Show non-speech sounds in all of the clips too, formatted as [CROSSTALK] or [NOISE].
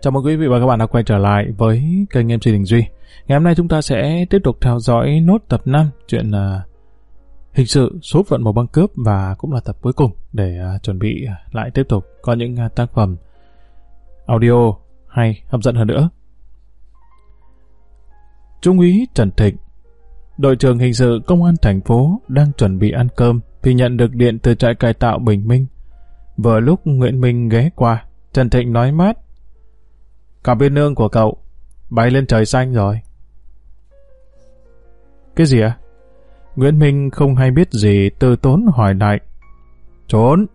Chào mừng quý vị và các bạn đã quay trở lại với kênh MC Đình Duy. Ngày hôm nay chúng ta sẽ tiếp tục theo dõi nốt tập 5 chuyện uh, hình sự số phận một băng cướp và cũng là tập cuối cùng để uh, chuẩn bị lại tiếp tục có những uh, tác phẩm audio hay hấp dẫn hơn nữa. Trung úy Trần Thịnh Đội trưởng hình sự công an thành phố đang chuẩn bị ăn cơm thì nhận được điện từ trại cải tạo Bình Minh. Vừa lúc Nguyễn Minh ghé qua, Trần Thịnh nói mát Cả viên nương của cậu bay lên trời xanh rồi. Cái gì ạ? À? Nguyễn Minh không hay biết gì từ tốn hỏi lại. Trốn.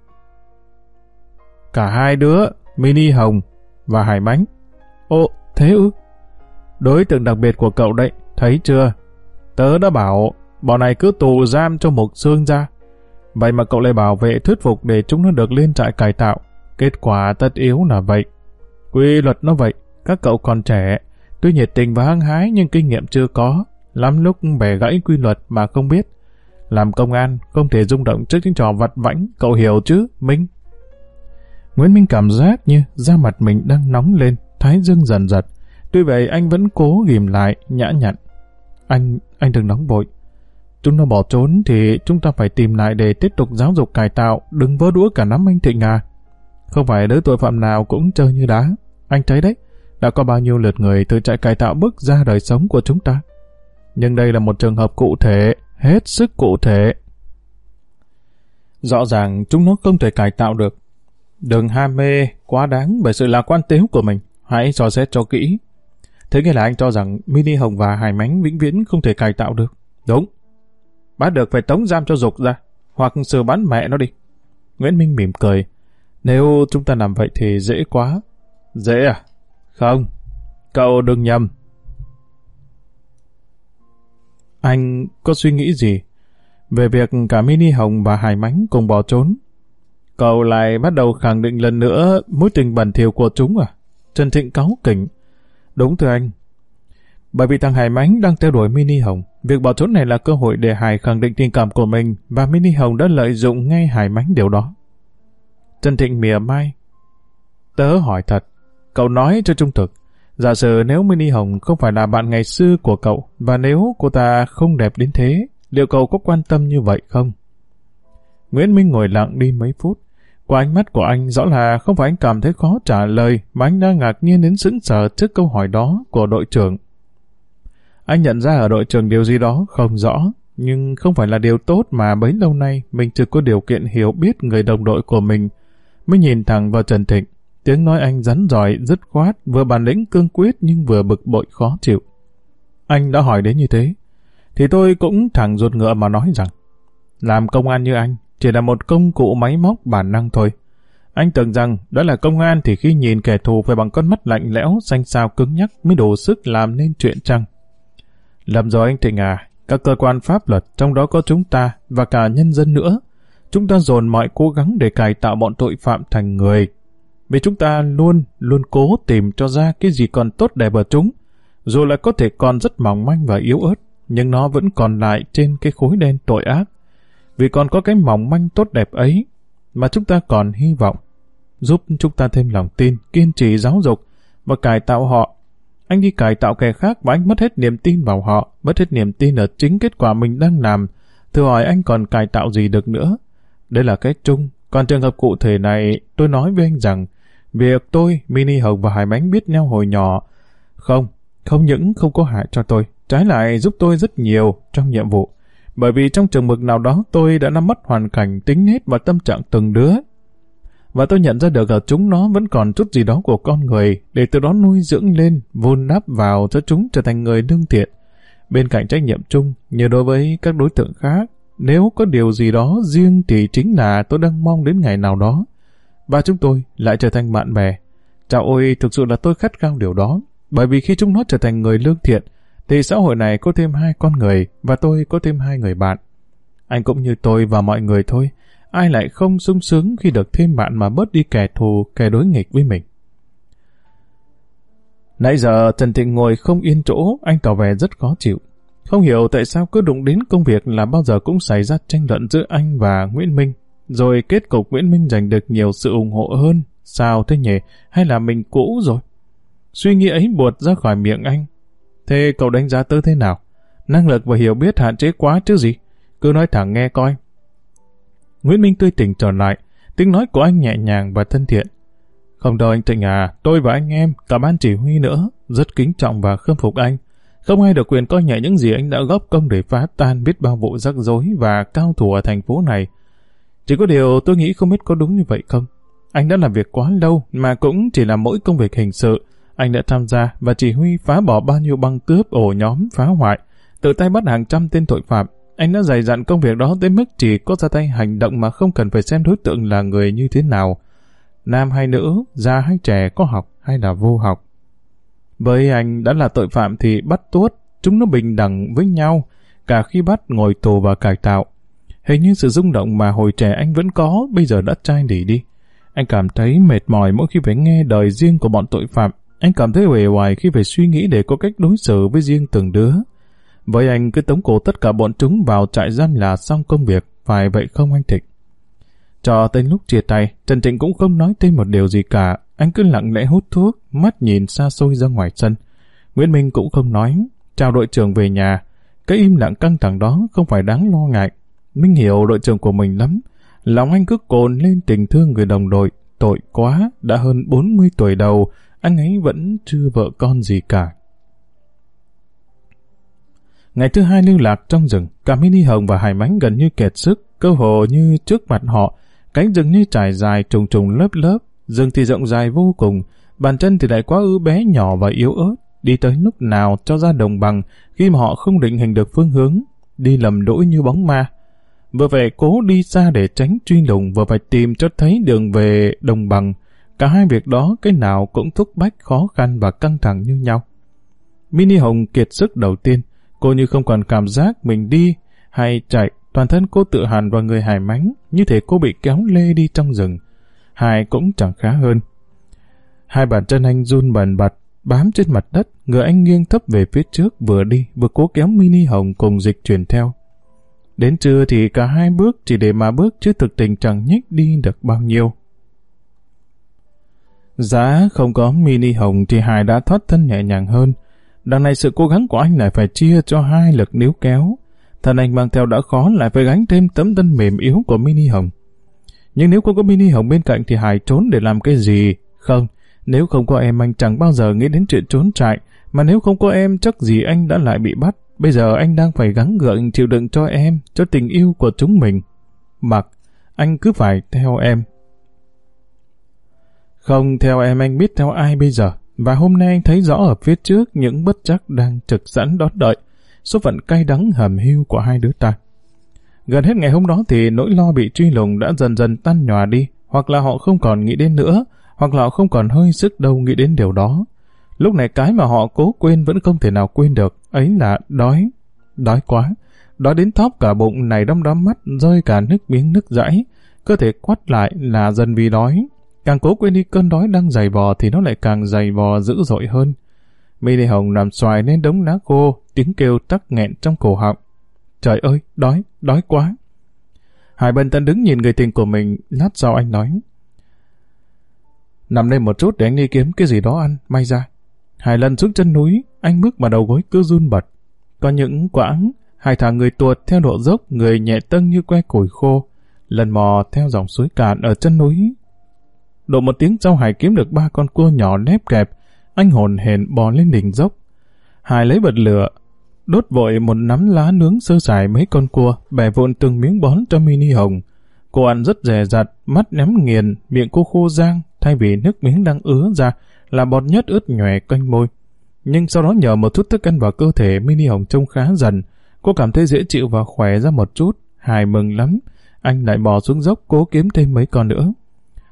Cả hai đứa, Mini Hồng và Hải Bánh ô thế ư? Đối tượng đặc biệt của cậu đấy, thấy chưa? Tớ đã bảo, bọn này cứ tù giam cho một xương ra. Vậy mà cậu lại bảo vệ thuyết phục để chúng nó được lên trại cải tạo. Kết quả tất yếu là vậy. Quy luật nó vậy, các cậu còn trẻ, tuy nhiệt tình và hăng hái nhưng kinh nghiệm chưa có, lắm lúc bẻ gãy quy luật mà không biết. Làm công an, không thể rung động trước những trò vặt vãnh, cậu hiểu chứ, Minh? Nguyễn Minh cảm giác như da mặt mình đang nóng lên, thái dương dần dật. Tuy vậy anh vẫn cố ghim lại, nhã nhặn. Anh, anh đừng nóng vội. Chúng nó bỏ trốn thì chúng ta phải tìm lại để tiếp tục giáo dục cải tạo, đừng vỡ đũa cả nắm anh Thịnh à. Không phải đứa tội phạm nào cũng chơi như đá. Anh thấy đấy, đã có bao nhiêu lượt người từ trại cải tạo bước ra đời sống của chúng ta. Nhưng đây là một trường hợp cụ thể, hết sức cụ thể. Rõ ràng chúng nó không thể cải tạo được. Đừng ham mê quá đáng bởi sự lạc quan tiếu của mình. Hãy dò xét cho kỹ. Thế nghĩa là anh cho rằng Mini Hồng và Hải Mánh vĩnh viễn không thể cải tạo được. Đúng. Bắt được phải tống giam cho dục ra, hoặc xử bắn mẹ nó đi. Nguyễn Minh mỉm cười. Nếu chúng ta làm vậy thì dễ quá. Dễ à? Không, cậu đừng nhầm. Anh có suy nghĩ gì về việc cả Mini Hồng và Hải Mánh cùng bỏ trốn? Cậu lại bắt đầu khẳng định lần nữa mối tình bẩn thỉu của chúng à? Trần Thịnh cáu kỉnh. Đúng thưa anh. Bởi vì thằng Hải Mánh đang theo đuổi Mini Hồng, việc bỏ trốn này là cơ hội để Hải khẳng định tình cảm của mình và Mini Hồng đã lợi dụng ngay Hải Mánh điều đó. Trần Thịnh mỉa mai. Tớ hỏi thật, Cậu nói cho trung thực, giả sử nếu Mini Hồng không phải là bạn ngày xưa của cậu, và nếu cô ta không đẹp đến thế, liệu cậu có quan tâm như vậy không? Nguyễn Minh ngồi lặng đi mấy phút. Qua ánh mắt của anh rõ là không phải anh cảm thấy khó trả lời, mà anh đang ngạc nhiên đến sững sờ trước câu hỏi đó của đội trưởng. Anh nhận ra ở đội trưởng điều gì đó không rõ, nhưng không phải là điều tốt mà bấy lâu nay mình chưa có điều kiện hiểu biết người đồng đội của mình. Mới nhìn thẳng vào Trần Thịnh. Tiếng nói anh rắn giỏi, dứt khoát, vừa bản lĩnh cương quyết nhưng vừa bực bội khó chịu. Anh đã hỏi đến như thế, thì tôi cũng thẳng ruột ngựa mà nói rằng, làm công an như anh chỉ là một công cụ máy móc bản năng thôi. Anh tưởng rằng đó là công an thì khi nhìn kẻ thù phải bằng con mắt lạnh lẽo, xanh xao cứng nhắc mới đủ sức làm nên chuyện chăng. Lầm rồi anh Thịnh à, các cơ quan pháp luật, trong đó có chúng ta và cả nhân dân nữa, chúng ta dồn mọi cố gắng để cải tạo bọn tội phạm thành người, vì chúng ta luôn, luôn cố tìm cho ra cái gì còn tốt đẹp ở chúng, dù là có thể còn rất mỏng manh và yếu ớt, nhưng nó vẫn còn lại trên cái khối đen tội ác. Vì còn có cái mỏng manh tốt đẹp ấy, mà chúng ta còn hy vọng, giúp chúng ta thêm lòng tin, kiên trì giáo dục và cải tạo họ. Anh đi cải tạo kẻ khác và anh mất hết niềm tin vào họ, mất hết niềm tin ở chính kết quả mình đang làm. Thử hỏi anh còn cải tạo gì được nữa? Đây là cái chung. Còn trường hợp cụ thể này, tôi nói với anh rằng, Việc tôi, Mini Hồng và Hải Mánh biết nhau hồi nhỏ, không, không những không có hại cho tôi, trái lại giúp tôi rất nhiều trong nhiệm vụ. Bởi vì trong trường mực nào đó tôi đã nắm bắt hoàn cảnh, tính nết và tâm trạng từng đứa. Và tôi nhận ra được ở chúng nó vẫn còn chút gì đó của con người để từ đó nuôi dưỡng lên, vun đắp vào cho chúng trở thành người lương thiện. Bên cạnh trách nhiệm chung, như đối với các đối tượng khác, nếu có điều gì đó riêng thì chính là tôi đang mong đến ngày nào đó và chúng tôi lại trở thành bạn bè. Chào ôi, thực sự là tôi khát khao điều đó, bởi vì khi chúng nó trở thành người lương thiện, thì xã hội này có thêm hai con người và tôi có thêm hai người bạn. Anh cũng như tôi và mọi người thôi, ai lại không sung sướng khi được thêm bạn mà bớt đi kẻ thù, kẻ đối nghịch với mình. Nãy giờ Trần Thịnh ngồi không yên chỗ, anh tỏ vẻ rất khó chịu. Không hiểu tại sao cứ đụng đến công việc là bao giờ cũng xảy ra tranh luận giữa anh và Nguyễn Minh rồi kết cục Nguyễn Minh giành được nhiều sự ủng hộ hơn. Sao thế nhỉ? Hay là mình cũ rồi? Suy nghĩ ấy buột ra khỏi miệng anh. Thế cậu đánh giá tớ thế nào? Năng lực và hiểu biết hạn chế quá chứ gì? Cứ nói thẳng nghe coi. Nguyễn Minh tươi tỉnh trở lại, tiếng nói của anh nhẹ nhàng và thân thiện. Không đâu anh Trịnh à, tôi và anh em, cả ban chỉ huy nữa, rất kính trọng và khâm phục anh. Không ai được quyền coi nhẹ những gì anh đã góp công để phá tan biết bao vụ rắc rối và cao thủ ở thành phố này. Chỉ có điều tôi nghĩ không biết có đúng như vậy không. Anh đã làm việc quá lâu mà cũng chỉ là mỗi công việc hình sự. Anh đã tham gia và chỉ huy phá bỏ bao nhiêu băng cướp ổ nhóm phá hoại, tự tay bắt hàng trăm tên tội phạm. Anh đã dày dặn công việc đó tới mức chỉ có ra tay hành động mà không cần phải xem đối tượng là người như thế nào. Nam hay nữ, già hay trẻ, có học hay là vô học. Với anh đã là tội phạm thì bắt tuốt, chúng nó bình đẳng với nhau, cả khi bắt ngồi tù và cải tạo. Hình như sự rung động mà hồi trẻ anh vẫn có, bây giờ đã chai lì đi. Anh cảm thấy mệt mỏi mỗi khi phải nghe đời riêng của bọn tội phạm. Anh cảm thấy uể oải khi phải suy nghĩ để có cách đối xử với riêng từng đứa. Với anh cứ tống cổ tất cả bọn chúng vào trại giam là xong công việc, phải vậy không anh Thịnh? Cho tới lúc chia tay, Trần Trịnh cũng không nói thêm một điều gì cả. Anh cứ lặng lẽ hút thuốc, mắt nhìn xa xôi ra ngoài sân. Nguyễn Minh cũng không nói, chào đội trưởng về nhà. Cái im lặng căng thẳng đó không phải đáng lo ngại. Minh hiểu đội trưởng của mình lắm. Lòng anh cứ cồn lên tình thương người đồng đội. Tội quá, đã hơn 40 tuổi đầu, anh ấy vẫn chưa vợ con gì cả. Ngày thứ hai lưu lạc trong rừng, cả Mini Hồng và Hải Mánh gần như kẹt sức, cơ hồ như trước mặt họ, cánh rừng như trải dài trùng trùng lớp lớp, rừng thì rộng dài vô cùng, bàn chân thì lại quá ư bé nhỏ và yếu ớt, đi tới lúc nào cho ra đồng bằng khi mà họ không định hình được phương hướng, đi lầm đỗi như bóng ma. Vừa phải cố đi xa để tránh truy lùng, vừa phải tìm cho thấy đường về đồng bằng. Cả hai việc đó cái nào cũng thúc bách khó khăn và căng thẳng như nhau. Mini Hồng kiệt sức đầu tiên, cô như không còn cảm giác mình đi hay chạy, toàn thân cô tự hàn vào người hải mánh, như thể cô bị kéo lê đi trong rừng. Hải cũng chẳng khá hơn. Hai bàn chân anh run bần bật, bám trên mặt đất, người anh nghiêng thấp về phía trước vừa đi vừa cố kéo mini hồng cùng dịch chuyển theo. Đến trưa thì cả hai bước chỉ để mà bước chứ thực tình chẳng nhích đi được bao nhiêu. Giá không có mini hồng thì Hải đã thoát thân nhẹ nhàng hơn. Đằng này sự cố gắng của anh lại phải chia cho hai lực níu kéo. Thân anh mang theo đã khó lại phải gánh thêm tấm thân mềm yếu của mini hồng. Nhưng nếu không có mini hồng bên cạnh thì Hải trốn để làm cái gì? Không, nếu không có em anh chẳng bao giờ nghĩ đến chuyện trốn trại, mà nếu không có em chắc gì anh đã lại bị bắt. Bây giờ anh đang phải gắng gượng chịu đựng cho em, cho tình yêu của chúng mình. Mặc, anh cứ phải theo em. Không theo em anh biết theo ai bây giờ. Và hôm nay anh thấy rõ ở phía trước những bất chắc đang trực sẵn đón đợi. Số phận cay đắng hầm hưu của hai đứa ta. Gần hết ngày hôm đó thì nỗi lo bị truy lùng đã dần dần tan nhòa đi, hoặc là họ không còn nghĩ đến nữa, hoặc là họ không còn hơi sức đâu nghĩ đến điều đó. Lúc này cái mà họ cố quên vẫn không thể nào quên được, ấy là đói. Đói quá, đói đến thóp cả bụng này đâm đóm mắt, rơi cả nước miếng nước dãi. Cơ thể quắt lại là dần vì đói. Càng cố quên đi cơn đói đang dày vò thì nó lại càng dày vò dữ dội hơn. Mini Hồng nằm xoài lên đống lá khô, tiếng kêu tắc nghẹn trong cổ họng. Trời ơi, đói, đói quá. Hải Bân Tân đứng nhìn người tình của mình, lát sau anh nói. Nằm đây một chút để anh đi kiếm cái gì đó ăn, may ra hai lần xuống chân núi, anh bước vào đầu gối cứ run bật. Có những quãng, hai thả người tuột theo độ dốc, người nhẹ tâng như que củi khô. Lần mò theo dòng suối cạn ở chân núi. Độ một tiếng sau Hải kiếm được ba con cua nhỏ nép kẹp, anh hồn hển bò lên đỉnh dốc. Hải lấy bật lửa, đốt vội một nắm lá nướng sơ sài mấy con cua, bẻ vụn từng miếng bón cho mini hồng. Cô ăn rất dè dặt, mắt nhắm nghiền, miệng cô khô rang, thay vì nước miếng đang ứa ra, là bọt nhất ướt nhòe quanh môi. Nhưng sau đó nhờ một chút thức ăn vào cơ thể mini hồng trông khá dần, cô cảm thấy dễ chịu và khỏe ra một chút, hài mừng lắm. Anh lại bò xuống dốc cố kiếm thêm mấy con nữa.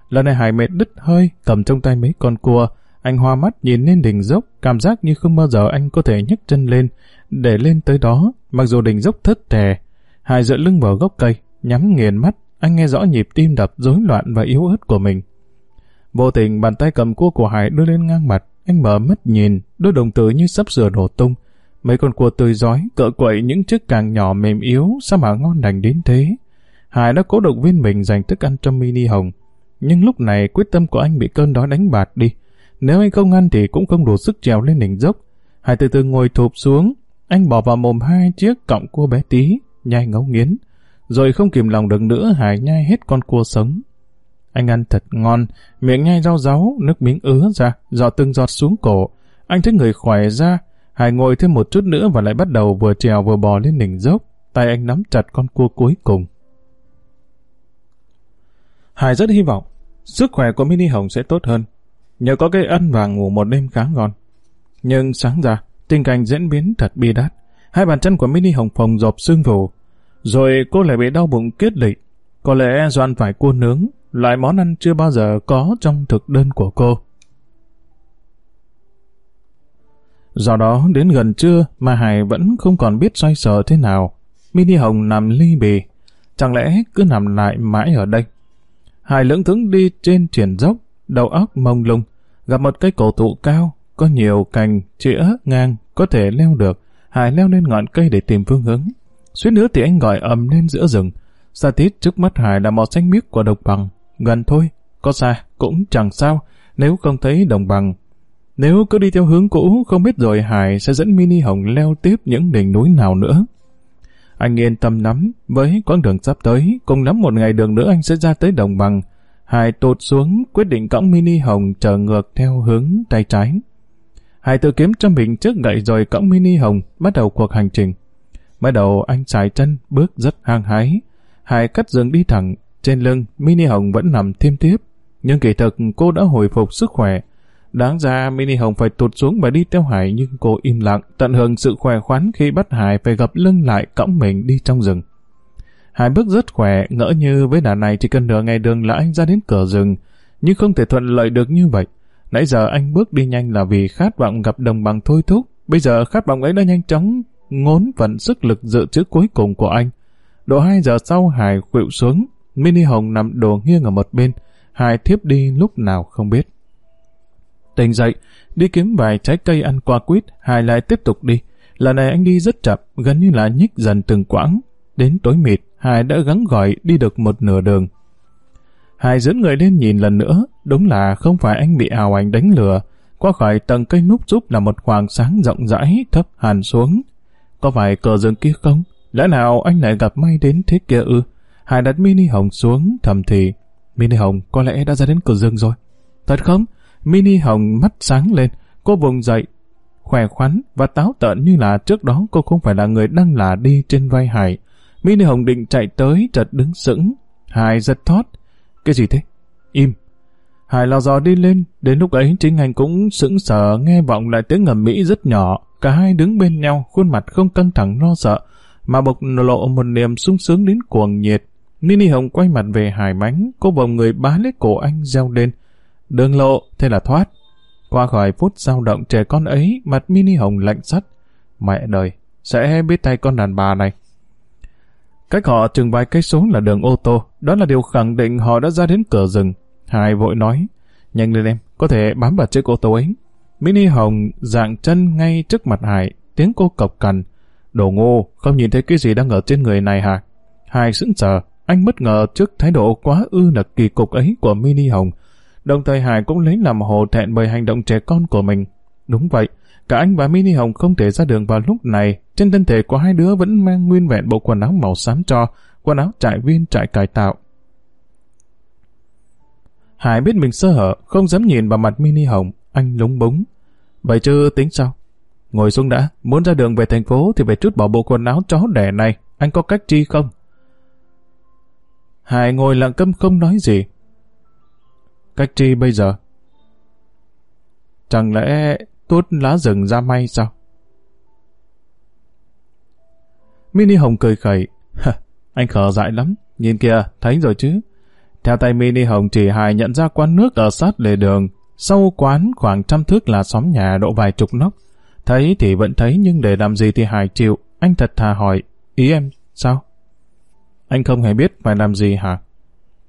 Lần này Hải mệt đứt hơi, cầm trong tay mấy con cua, anh hoa mắt nhìn lên đỉnh dốc, cảm giác như không bao giờ anh có thể nhấc chân lên, để lên tới đó, mặc dù đỉnh dốc thất tè. Hải dựa lưng vào gốc cây, nhắm nghiền mắt, anh nghe rõ nhịp tim đập rối loạn và yếu ớt của mình. Vô tình bàn tay cầm cua của Hải đưa lên ngang mặt, anh mở mắt nhìn, đôi đồng tử như sắp sửa nổ tung. Mấy con cua tươi giói, cỡ quậy những chiếc càng nhỏ mềm yếu, sao mà ngon lành đến thế. Hải đã cố động viên mình dành thức ăn cho mini hồng. Nhưng lúc này quyết tâm của anh bị cơn đói đánh bạt đi. Nếu anh không ăn thì cũng không đủ sức trèo lên đỉnh dốc. Hải từ từ ngồi thụp xuống, anh bỏ vào mồm hai chiếc cọng cua bé tí, nhai ngấu nghiến. Rồi không kìm lòng được nữa Hải nhai hết con cua sống. Anh ăn thật ngon, miệng nhai rau ráu, nước miếng ứa ra, giọt từng giọt xuống cổ. Anh thấy người khỏe ra, Hải ngồi thêm một chút nữa và lại bắt đầu vừa trèo vừa bò lên đỉnh dốc. Tay anh nắm chặt con cua cuối cùng. Hải rất hy vọng sức khỏe của Mini Hồng sẽ tốt hơn, nhờ có cái ăn và ngủ một đêm khá ngon. Nhưng sáng ra, tình cảnh diễn biến thật bi đát. Hai bàn chân của Mini Hồng phồng rộp xương vù, rồi cô lại bị đau bụng kết lị. Có lẽ do ăn phải cua nướng, loại món ăn chưa bao giờ có trong thực đơn của cô. Do đó, đến gần trưa mà Hải vẫn không còn biết xoay sở thế nào. Mini Hồng nằm ly bì, chẳng lẽ cứ nằm lại mãi ở đây? Hải lưỡng thững đi trên triển dốc, đầu óc mông lung, gặp một cây cổ thụ cao, có nhiều cành, chĩa, ngang, có thể leo được. Hải leo lên ngọn cây để tìm phương hướng. Suýt nữa thì anh gọi ầm lên giữa rừng. Xa tít trước mắt Hải là màu xanh biếc của đồng bằng. Gần thôi, có xa, cũng chẳng sao, nếu không thấy đồng bằng. Nếu cứ đi theo hướng cũ, không biết rồi Hải sẽ dẫn Mini Hồng leo tiếp những đỉnh núi nào nữa. Anh yên tâm lắm, với quãng đường sắp tới, cùng lắm một ngày đường nữa anh sẽ ra tới đồng bằng. Hải tụt xuống, quyết định cõng Mini Hồng trở ngược theo hướng tay trái. Hải tự kiếm cho mình trước gậy rồi cõng Mini Hồng, bắt đầu cuộc hành trình. Bắt đầu anh xài chân, bước rất hang hái. Hải cắt rừng đi thẳng, trên lưng, Mini Hồng vẫn nằm thêm tiếp. Nhưng kỳ thực cô đã hồi phục sức khỏe. Đáng ra Mini Hồng phải tụt xuống và đi theo Hải nhưng cô im lặng, tận hưởng sự khỏe khoắn khi bắt Hải phải gập lưng lại cõng mình đi trong rừng. Hải bước rất khỏe, ngỡ như với đà này chỉ cần nửa ngày đường là anh ra đến cửa rừng, nhưng không thể thuận lợi được như vậy. Nãy giờ anh bước đi nhanh là vì khát vọng gặp đồng bằng thôi thúc, bây giờ khát vọng ấy đã nhanh chóng ngốn vận sức lực dự trữ cuối cùng của anh. Độ 2 giờ sau Hải khuỵu xuống, Mini Hồng nằm đồ nghiêng ở một bên, Hải thiếp đi lúc nào không biết. Tỉnh dậy, đi kiếm vài trái cây ăn qua quýt, Hải lại tiếp tục đi. Lần này anh đi rất chậm, gần như là nhích dần từng quãng. Đến tối mịt, Hải đã gắng gọi đi được một nửa đường. Hải dẫn người lên nhìn lần nữa, đúng là không phải anh bị ảo ảnh đánh lừa. Qua khỏi tầng cây núp giúp là một khoảng sáng rộng rãi thấp hàn xuống. Có phải cờ rừng kia không? Lẽ nào anh lại gặp may đến thế kia ư? Hải đặt mini hồng xuống thầm thì. Mini hồng có lẽ đã ra đến cửa rừng rồi. Thật không? Mini hồng mắt sáng lên, cô vùng dậy, khỏe khoắn và táo tợn như là trước đó cô không phải là người đang là đi trên vai Hải. Mini hồng định chạy tới chợt đứng sững. Hải giật thoát. Cái gì thế? Im. Hải lò dò đi lên, đến lúc ấy chính anh cũng sững sờ nghe vọng lại tiếng ngầm mỹ rất nhỏ. Cả hai đứng bên nhau, khuôn mặt không căng thẳng lo sợ, mà bộc lộ một niềm sung sướng đến cuồng nhiệt. Mini Hồng quay mặt về Hải Mánh, cô vòng người bá lấy cổ anh reo lên. Đường lộ, thế là thoát. Qua khỏi phút dao động trẻ con ấy, mặt Mini Hồng lạnh sắt. Mẹ đời, sẽ biết tay con đàn bà này. Cách họ chừng vài cây số là đường ô tô, đó là điều khẳng định họ đã ra đến cửa rừng. Hải vội nói, nhanh lên em, có thể bám vào chiếc ô tô ấy. Mini Hồng dạng chân ngay trước mặt Hải, tiếng cô cộc cằn. Đồ ngô, không nhìn thấy cái gì đang ở trên người này hả? Hải sững sờ, anh bất ngờ trước thái độ quá ư là kỳ cục ấy của Mini Hồng. Đồng thời Hải cũng lấy làm hồ thẹn bởi hành động trẻ con của mình. Đúng vậy, cả anh và Mini Hồng không thể ra đường vào lúc này. Trên thân thể của hai đứa vẫn mang nguyên vẹn bộ quần áo màu xám cho, quần áo trại viên trại cải tạo. Hải biết mình sơ hở, không dám nhìn vào mặt Mini Hồng, anh lúng búng. Vậy chứ tính sao? Ngồi xuống đã, muốn ra đường về thành phố thì phải chút bỏ bộ quần áo chó đẻ này, anh có cách chi không? Hải ngồi lặng câm không nói gì. Cách chi bây giờ? Chẳng lẽ tuốt lá rừng ra may sao? Mini Hồng cười khẩy. anh khờ dại lắm. Nhìn kìa, thấy rồi chứ. Theo tay Mini Hồng chỉ hài nhận ra quán nước ở sát lề đường. Sau quán khoảng trăm thước là xóm nhà độ vài chục nóc. Thấy thì vẫn thấy nhưng để làm gì thì Hải chịu. Anh thật thà hỏi. Ý em, sao? Anh không hề biết phải làm gì hả?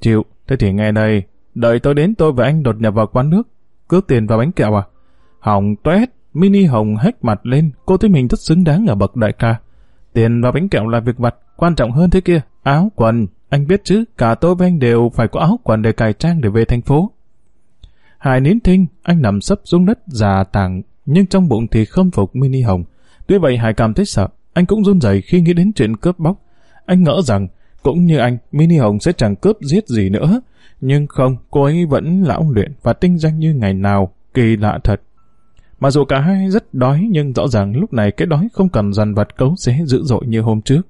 Chịu, thế thì nghe đây. Đợi tôi đến tôi và anh đột nhập vào quán nước. Cướp tiền và bánh kẹo à? Hỏng toét, Mini Hồng hét mặt lên. Cô thấy mình rất xứng đáng ở bậc đại ca. Tiền và bánh kẹo là việc vặt, quan trọng hơn thế kia. Áo, quần, anh biết chứ, cả tôi và anh đều phải có áo quần để cài trang để về thành phố. Hải nín thinh, anh nằm sấp xuống đất già tàng, nhưng trong bụng thì khâm phục Mini Hồng. Tuy vậy Hải cảm thấy sợ, anh cũng run rẩy khi nghĩ đến chuyện cướp bóc. Anh ngỡ rằng, cũng như anh, Mini Hồng sẽ chẳng cướp giết gì nữa. Nhưng không, cô ấy vẫn lão luyện và tinh danh như ngày nào, kỳ lạ thật. mà dù cả hai rất đói nhưng rõ ràng lúc này cái đói không cần dằn vặt cấu xé dữ dội như hôm trước.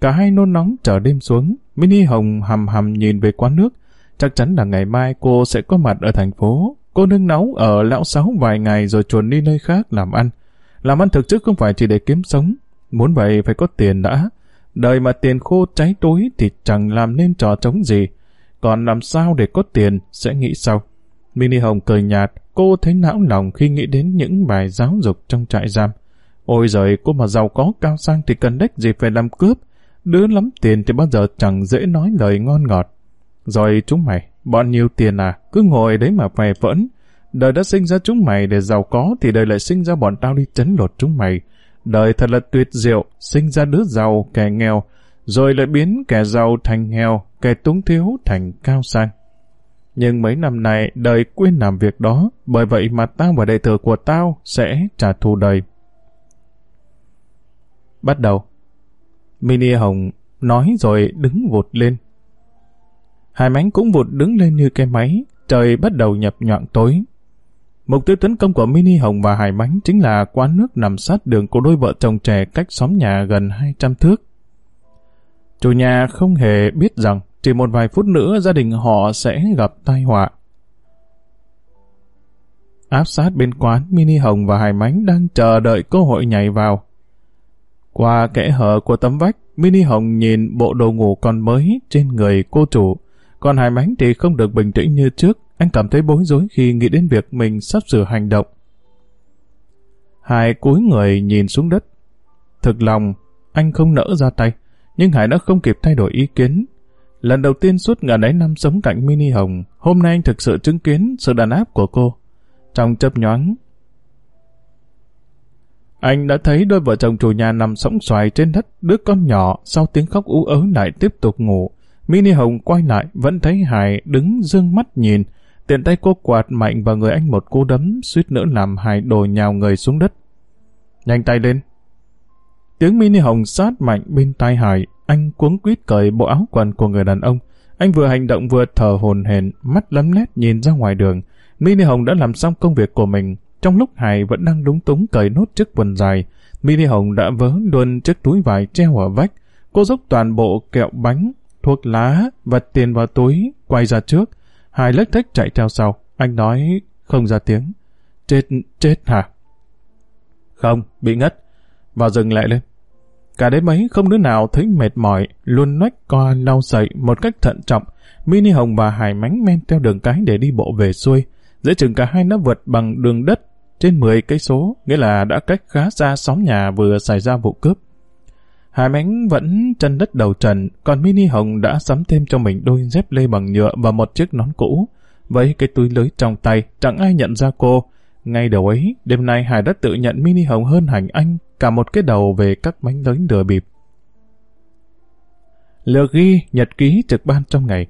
Cả hai nôn nóng chờ đêm xuống, Mini Hồng hầm hầm nhìn về quán nước. Chắc chắn là ngày mai cô sẽ có mặt ở thành phố. Cô nương náu ở lão sáu vài ngày rồi chuồn đi nơi khác làm ăn. Làm ăn thực chất không phải chỉ để kiếm sống. Muốn vậy phải có tiền đã. Đời mà tiền khô cháy túi thì chẳng làm nên trò trống gì. Còn làm sao để có tiền sẽ nghĩ sau. Mini Hồng cười nhạt, cô thấy não lòng khi nghĩ đến những bài giáo dục trong trại giam. Ôi giời, cô mà giàu có cao sang thì cần đếch gì phải làm cướp. Đứa lắm tiền thì bao giờ chẳng dễ nói lời ngon ngọt. Rồi chúng mày, bọn nhiều tiền à, cứ ngồi đấy mà phè phẫn. Đời đã sinh ra chúng mày để giàu có thì đời lại sinh ra bọn tao đi chấn lột chúng mày. Đời thật là tuyệt diệu, sinh ra đứa giàu, kẻ nghèo, rồi lại biến kẻ giàu thành nghèo, kẻ túng thiếu thành cao sang. Nhưng mấy năm nay đời quên làm việc đó, bởi vậy mà tao và đệ tử của tao sẽ trả thù đời. Bắt đầu. Mini Hồng nói rồi đứng vụt lên. Hai mánh cũng vụt đứng lên như cái máy, trời bắt đầu nhập nhọn tối. Mục tiêu tấn công của Mini Hồng và Hải Mánh chính là quán nước nằm sát đường của đôi vợ chồng trẻ cách xóm nhà gần 200 thước. Chủ nhà không hề biết rằng chỉ một vài phút nữa gia đình họ sẽ gặp tai họa. Áp sát bên quán, Mini Hồng và Hải Mánh đang chờ đợi cơ hội nhảy vào. Qua kẽ hở của tấm vách, Mini Hồng nhìn bộ đồ ngủ còn mới trên người cô chủ. Còn Hải Mánh thì không được bình tĩnh như trước, anh cảm thấy bối rối khi nghĩ đến việc mình sắp sửa hành động. Hải cúi người nhìn xuống đất. Thực lòng, anh không nỡ ra tay, nhưng Hải đã không kịp thay đổi ý kiến. Lần đầu tiên suốt ngàn ấy năm sống cạnh Mini Hồng, hôm nay anh thực sự chứng kiến sự đàn áp của cô. Trong chớp nhoáng, anh đã thấy đôi vợ chồng chủ nhà nằm sóng xoài trên đất, đứa con nhỏ sau tiếng khóc ú ớ lại tiếp tục ngủ. Mini Hồng quay lại, vẫn thấy Hải đứng dương mắt nhìn, tiện tay cô quạt mạnh vào người anh một cú đấm, suýt nữa làm hài đồi nhào người xuống đất. Nhanh tay lên. Tiếng Mini Hồng sát mạnh bên tai Hải, anh cuống quýt cởi bộ áo quần của người đàn ông. Anh vừa hành động vừa thở hồn hển, mắt lấm lét nhìn ra ngoài đường. Mini Hồng đã làm xong công việc của mình. Trong lúc Hải vẫn đang đúng túng cởi nốt chiếc quần dài, Mini Hồng đã vớ luôn chiếc túi vải treo ở vách. Cô dốc toàn bộ kẹo bánh, thuốc lá và tiền vào túi, quay ra trước. Hải lếch thếch chạy theo sau. Anh nói không ra tiếng. Chết, chết hả? Không, bị ngất. Vào dừng lại lên. Cả đêm ấy không đứa nào thấy mệt mỏi, luôn nách co lau dậy một cách thận trọng. Mini Hồng và Hải mánh men theo đường cái để đi bộ về xuôi. Dễ chừng cả hai nó vượt bằng đường đất trên 10 cây số, nghĩa là đã cách khá xa xóm nhà vừa xảy ra vụ cướp. Hải mánh vẫn chân đất đầu trần, còn Mini Hồng đã sắm thêm cho mình đôi dép lê bằng nhựa và một chiếc nón cũ. Với cái túi lưới trong tay, chẳng ai nhận ra cô. Ngay đầu ấy, đêm nay Hải đã tự nhận Mini Hồng hơn hành anh cả một cái đầu về các mánh lớn lừa bịp. Lược ghi nhật ký trực ban trong ngày.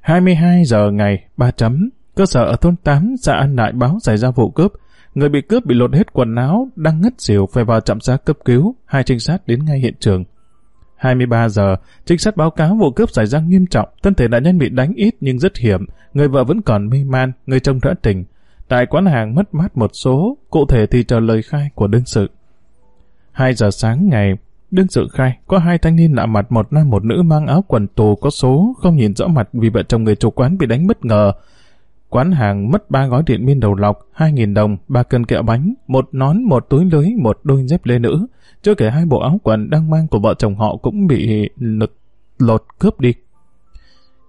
22 giờ ngày, 3 chấm. Cơ sở ở thôn 8 xã An Đại báo xảy ra vụ cướp. Người bị cướp bị lột hết quần áo, đang ngất xỉu phải vào trạm xá cấp cứu. Hai trinh sát đến ngay hiện trường. 23 giờ, trinh sát báo cáo vụ cướp xảy ra nghiêm trọng, thân thể nạn nhân bị đánh ít nhưng rất hiểm, người vợ vẫn còn mê man, người chồng đã tỉnh. Tại quán hàng mất mát một số, cụ thể thì chờ lời khai của đương sự. 2 giờ sáng ngày, đương sự khai, có hai thanh niên lạ mặt một nam một nữ mang áo quần tù có số, không nhìn rõ mặt vì vợ chồng người chủ quán bị đánh bất ngờ. Quán hàng mất ba gói điện biên đầu lọc, 2.000 đồng, ba cân kẹo bánh, một nón, một túi lưới, một đôi dép lê nữ. Chưa kể hai bộ áo quần đang mang của vợ chồng họ cũng bị lột, lột cướp đi.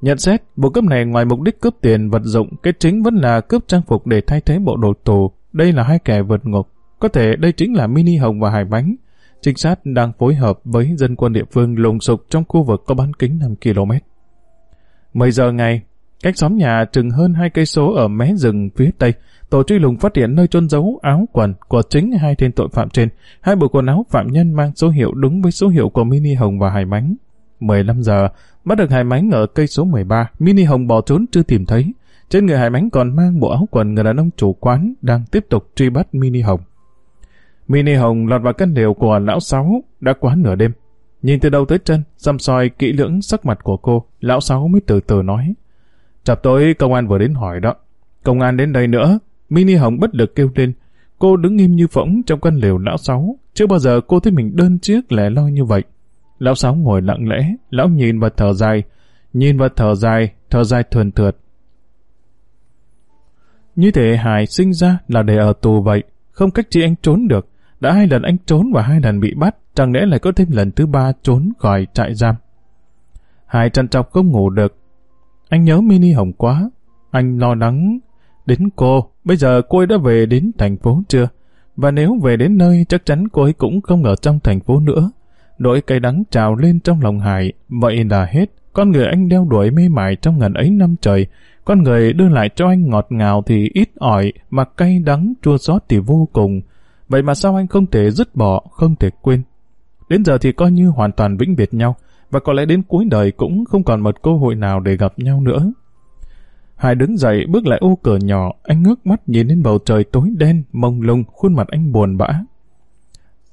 Nhận xét, vụ cướp này ngoài mục đích cướp tiền vật dụng, cái chính vẫn là cướp trang phục để thay thế bộ đồ tù. Đây là hai kẻ vượt ngục, có thể đây chính là Mini Hồng và Hải Bánh. Trinh sát đang phối hợp với dân quân địa phương lùng sục trong khu vực có bán kính 5 km. 10 giờ ngày, cách xóm nhà chừng hơn hai cây số ở mé rừng phía tây, tổ truy lùng phát hiện nơi trôn giấu áo quần của chính hai tên tội phạm trên. Hai bộ quần áo phạm nhân mang số hiệu đúng với số hiệu của Mini Hồng và Hải Mánh. 15 giờ, bắt được Hải Mánh ở cây số 13, Mini Hồng bỏ trốn chưa tìm thấy. Trên người Hải Mánh còn mang bộ áo quần người đàn ông chủ quán đang tiếp tục truy bắt Mini Hồng. Mini Hồng lọt vào căn liều của lão Sáu đã quá nửa đêm. Nhìn từ đầu tới chân, xăm soi kỹ lưỡng sắc mặt của cô, lão Sáu mới từ từ nói. Chập tối công an vừa đến hỏi đó. Công an đến đây nữa. Mini Hồng bất lực kêu lên. Cô đứng im như phỗng trong căn liều lão Sáu. Chưa bao giờ cô thấy mình đơn chiếc lẻ loi như vậy. Lão Sáu ngồi lặng lẽ, lão nhìn và thở dài. Nhìn và thở dài, thở dài thườn thượt. Như thế Hải sinh ra là để ở tù vậy, không cách chi anh trốn được. Đã hai lần anh trốn và hai lần bị bắt, chẳng lẽ lại có thêm lần thứ ba trốn khỏi trại giam. Hải trằn trọc không ngủ được. Anh nhớ Mini Hồng quá. Anh lo lắng đến cô. Bây giờ cô ấy đã về đến thành phố chưa? Và nếu về đến nơi chắc chắn cô ấy cũng không ở trong thành phố nữa. Nỗi cay đắng trào lên trong lòng Hải. Vậy là hết. Con người anh đeo đuổi mê mải trong ngần ấy năm trời. Con người đưa lại cho anh ngọt ngào thì ít ỏi, mà cay đắng chua xót thì vô cùng. Vậy mà sao anh không thể dứt bỏ, không thể quên? Đến giờ thì coi như hoàn toàn vĩnh biệt nhau, và có lẽ đến cuối đời cũng không còn một cơ hội nào để gặp nhau nữa. Hải đứng dậy bước lại ô cửa nhỏ, anh ngước mắt nhìn lên bầu trời tối đen, mông lung, khuôn mặt anh buồn bã.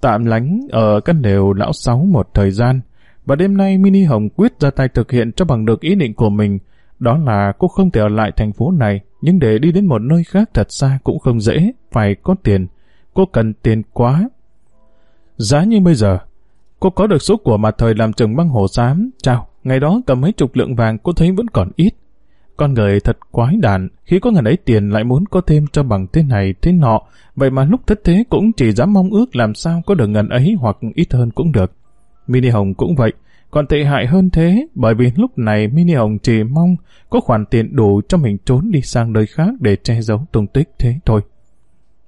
Tạm lánh ở căn lều lão sáu một thời gian, và đêm nay Mini Hồng quyết ra tay thực hiện cho bằng được ý định của mình, đó là cô không thể ở lại thành phố này, nhưng để đi đến một nơi khác thật xa cũng không dễ, phải có tiền. Cô cần tiền quá. Giá như bây giờ, cô có được số của mà thời làm trường băng hồ xám, chào, ngày đó cầm mấy chục lượng vàng cô thấy vẫn còn ít. Con người thật quái đản, khi có ngần ấy tiền lại muốn có thêm cho bằng thế này thế nọ, vậy mà lúc thất thế cũng chỉ dám mong ước làm sao có được ngần ấy hoặc ít hơn cũng được. Mini Hồng cũng vậy, còn tệ hại hơn thế, bởi vì lúc này Mini Hồng chỉ mong có khoản tiền đủ cho mình trốn đi sang nơi khác để che giấu tung tích thế thôi.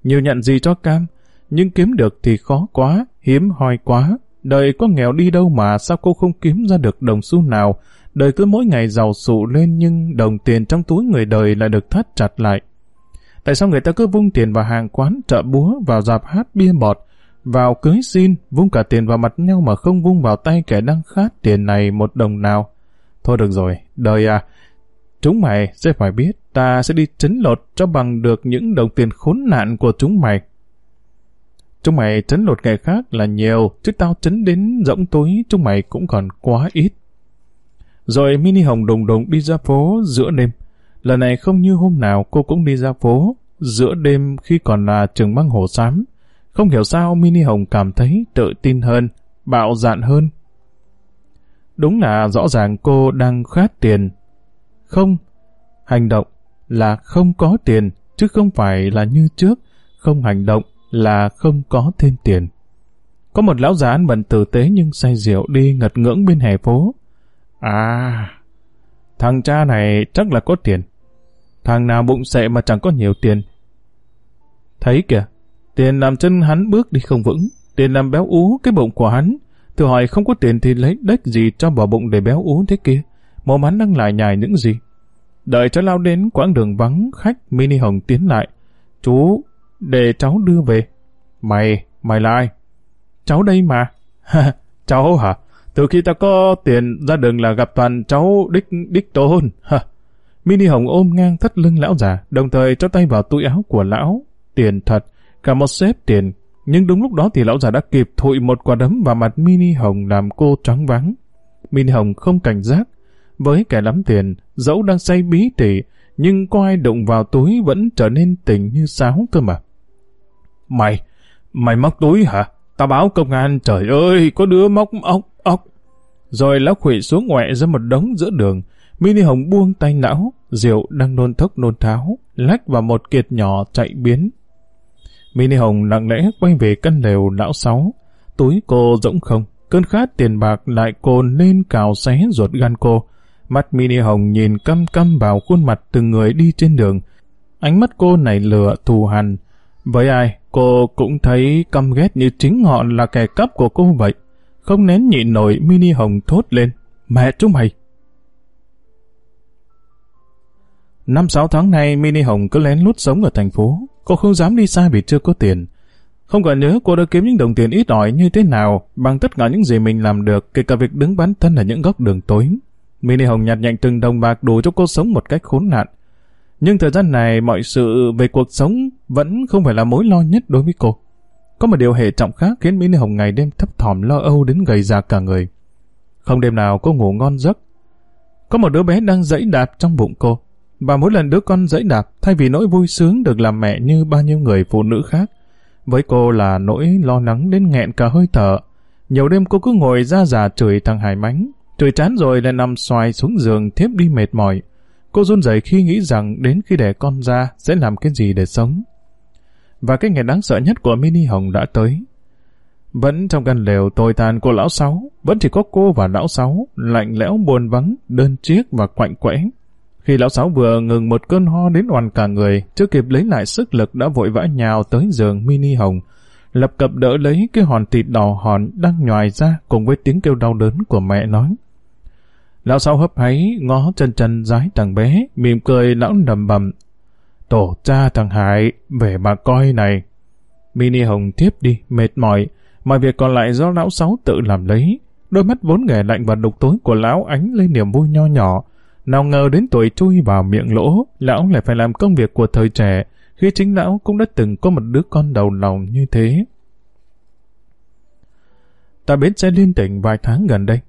Nhiều nhận gì cho cam, nhưng kiếm được thì khó quá, hiếm hoi quá. Đời có nghèo đi đâu mà sao cô không kiếm ra được đồng xu nào. Đời cứ mỗi ngày giàu sụ lên nhưng đồng tiền trong túi người đời lại được thắt chặt lại. Tại sao người ta cứ vung tiền vào hàng quán, chợ búa, vào dạp hát bia bọt, vào cưới xin, vung cả tiền vào mặt nhau mà không vung vào tay kẻ đang khát tiền này một đồng nào. Thôi được rồi, đời à, chúng mày sẽ phải biết ta sẽ đi chấn lột cho bằng được những đồng tiền khốn nạn của chúng mày. Chúng mày chấn lột kẻ khác là nhiều, chứ tao chấn đến rỗng túi chúng mày cũng còn quá ít. Rồi Mini Hồng đùng đùng đi ra phố giữa đêm. Lần này không như hôm nào cô cũng đi ra phố, giữa đêm khi còn là trường băng hồ xám. Không hiểu sao Mini Hồng cảm thấy tự tin hơn, bạo dạn hơn. Đúng là rõ ràng cô đang khát tiền. Không, hành động là không có tiền, chứ không phải là như trước, không hành động là không có thêm tiền. Có một lão già ăn bận tử tế nhưng say rượu đi ngật ngưỡng bên hè phố. À, thằng cha này chắc là có tiền. Thằng nào bụng sệ mà chẳng có nhiều tiền. Thấy kìa, Tiền làm chân hắn bước đi không vững, tiền làm béo ú cái bụng của hắn. Thử hỏi không có tiền thì lấy đếch gì cho vào bụng để béo ú thế kia. Mồm hắn đang lại nhài những gì. Đợi cho lao đến quãng đường vắng, khách mini hồng tiến lại. Chú, để cháu đưa về. Mày, mày là ai? Cháu đây mà. [LAUGHS] cháu hả? Từ khi ta có tiền ra đường là gặp toàn cháu đích đích tôn. Mini Hồng ôm ngang thắt lưng lão già, đồng thời cho tay vào túi áo của lão. Tiền thật, cả một xếp tiền. Nhưng đúng lúc đó thì lão già đã kịp thụi một quả đấm vào mặt Mini Hồng làm cô trắng vắng. Mini Hồng không cảnh giác. Với kẻ lắm tiền, dẫu đang say bí tỉ, nhưng có ai đụng vào túi vẫn trở nên tỉnh như sáo cơ mà. Mày, mày móc túi hả? Tao báo công an, trời ơi, có đứa móc ốc, ốc. Rồi lão khủy xuống ngoẹ ra một đống giữa đường. Mini Hồng buông tay não, rượu đang nôn thốc nôn tháo, lách vào một kiệt nhỏ chạy biến Mini Hồng lặng lẽ quay về căn lều lão sáu. Túi cô rỗng không, cơn khát tiền bạc lại cồn lên cào xé ruột gan cô. Mắt Mini Hồng nhìn căm căm vào khuôn mặt từng người đi trên đường. Ánh mắt cô này lửa thù hằn. Với ai, cô cũng thấy căm ghét như chính họ là kẻ cắp của cô vậy. Không nén nhịn nổi, Mini Hồng thốt lên. Mẹ chúng mày! Năm sáu tháng nay, Mini Hồng cứ lén lút sống ở thành phố. Cô không dám đi xa vì chưa có tiền. Không còn nhớ cô đã kiếm những đồng tiền ít ỏi như thế nào, bằng tất cả những gì mình làm được, kể cả việc đứng bán thân ở những góc đường tối. Mini Hồng nhặt nhạnh từng đồng bạc đủ cho cô sống một cách khốn nạn. Nhưng thời gian này mọi sự về cuộc sống vẫn không phải là mối lo nhất đối với cô. Có một điều hệ trọng khác khiến Mỹ Hồng ngày đêm thấp thỏm lo âu đến gầy già cả người. Không đêm nào cô ngủ ngon giấc. Có một đứa bé đang dẫy đạp trong bụng cô. Và mỗi lần đứa con dẫy đạp, thay vì nỗi vui sướng được làm mẹ như bao nhiêu người phụ nữ khác, với cô là nỗi lo lắng đến nghẹn cả hơi thở. Nhiều đêm cô cứ ngồi ra già chửi thằng Hải Mánh, chửi chán rồi lại nằm xoài xuống giường thiếp đi mệt mỏi. Cô run rẩy khi nghĩ rằng đến khi đẻ con ra sẽ làm cái gì để sống. Và cái ngày đáng sợ nhất của Mini Hồng đã tới. Vẫn trong căn lều tồi tàn của lão Sáu, vẫn chỉ có cô và lão Sáu, lạnh lẽo buồn vắng, đơn chiếc và quạnh quẽ. Khi lão Sáu vừa ngừng một cơn ho đến hoàn cả người, chưa kịp lấy lại sức lực đã vội vã nhào tới giường Mini Hồng, lập cập đỡ lấy cái hòn thịt đỏ hòn đang nhòi ra cùng với tiếng kêu đau đớn của mẹ nói. Lão Sáu hấp háy, ngó chân chân giái thằng bé, mỉm cười lão nầm bầm. Tổ cha thằng Hải, về mà coi này. Mini Hồng tiếp đi, mệt mỏi, mọi việc còn lại do lão Sáu tự làm lấy. Đôi mắt vốn nghề lạnh và đục tối của lão ánh lên niềm vui nho nhỏ, nào ngờ đến tuổi chui vào miệng lỗ, lão lại phải làm công việc của thời trẻ, khi chính lão cũng đã từng có một đứa con đầu lòng như thế. Ta bến xe liên tỉnh vài tháng gần đây.